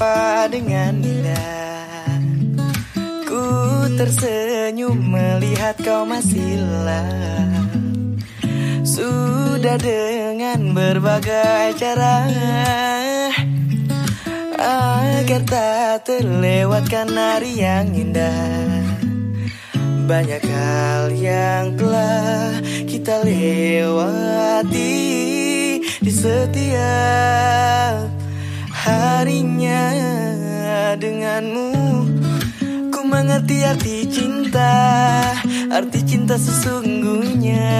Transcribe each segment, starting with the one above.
sapa dengan indah. Ku tersenyum melihat kau masih lah Sudah dengan berbagai cara Agar tak terlewatkan hari yang indah. Banyak hal yang telah kita lewati setiap harinya denganmu. Ku mengerti arti cinta Arti cinta sesungguhnya.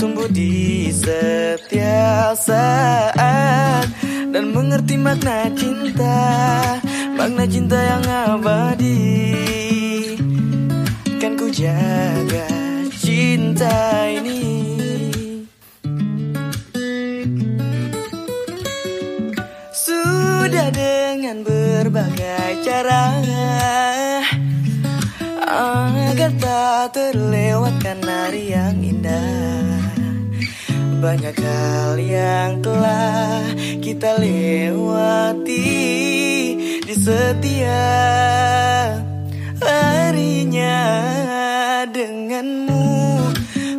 Tumbuh di setiap saat Dan mengerti makna cinta Makna cinta yang abadi. Kan ku jaga cinta Sudah dengan berbagai cara. Agar tak terlewatkan hari yang indah. Banyak hal yang telah kita lewati Di setiap harinya. Denganmu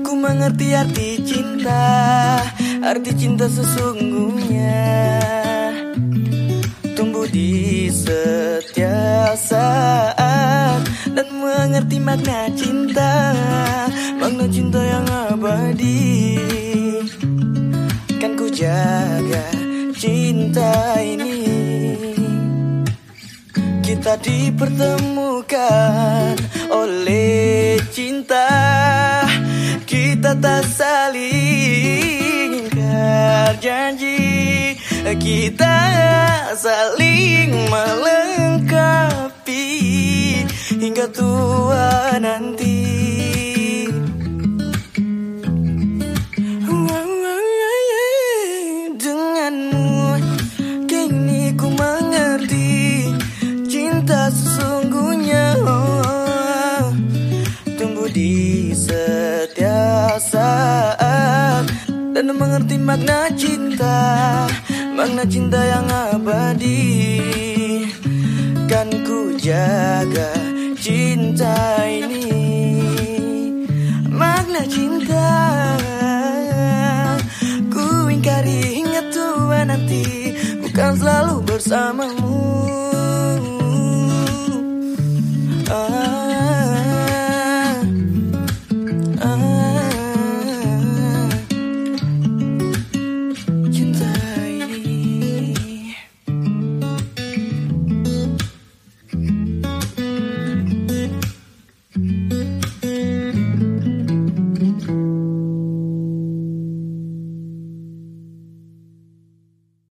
Ku mengerti arti cinta Arti cinta sesungguhnya setiap saat dan mengerti makna cinta. Makna cinta yang abadi. Kan ku jaga cinta ini. Kita dipertemukan oleh cinta. Kita tak saling ingkar janji. Kita saling melengkapi hingga tua nanti. Denganmu kini ku mengerti cinta sesungguhnya tumbuh di setiap saat dan mengerti makna cinta Makna cinta yang abadi Kan ku jaga cinta ini. Makna cinta. Ku ingkari hingga tua nanti. Bukan selalu bersamamu